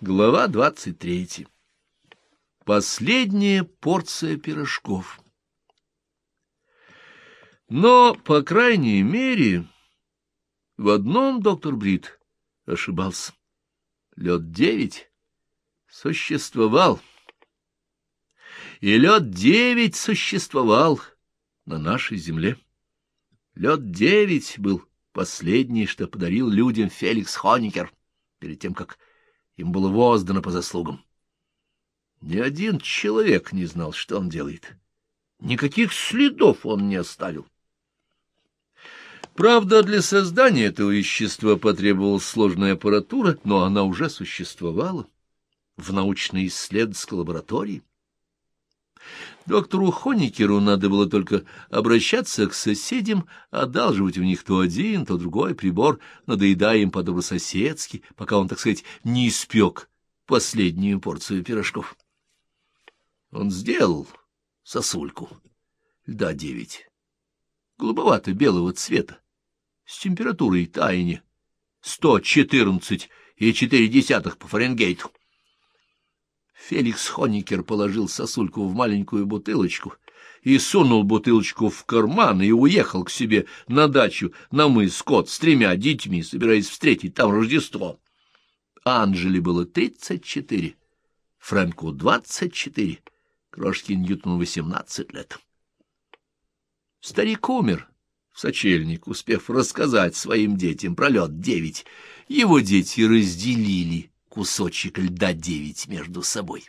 Глава двадцать третья. Последняя порция пирожков. Но, по крайней мере, в одном доктор Брит ошибался. Лед девять существовал. И лед девять существовал на нашей земле. Лед девять был последний, что подарил людям Феликс Хоникер перед тем, как им было воздано по заслугам. Ни один человек не знал, что он делает. Никаких следов он не оставил. Правда, для создания этого вещества потребовалась сложная аппаратура, но она уже существовала в научно-исследовательской лаборатории. Доктору Хоникеру надо было только обращаться к соседям, одалживать у них то один, то другой прибор, надоедая им по-добрососедски, пока он, так сказать, не испек последнюю порцию пирожков. Он сделал сосульку, льда девять, голубовато-белого цвета, с температурой таяния сто четырнадцать и четыре десятых по Фаренгейту. Феликс Хоникер положил сосульку в маленькую бутылочку и сунул бутылочку в карман и уехал к себе на дачу на мыс Скотт с тремя детьми, собираясь встретить там Рождество. Анжели было тридцать четыре, Фрэнку двадцать четыре, крошке Ньютону восемнадцать лет. Старик умер в сочельник, успев рассказать своим детям про лед девять. Его дети разделили кусочек льда девять между собой.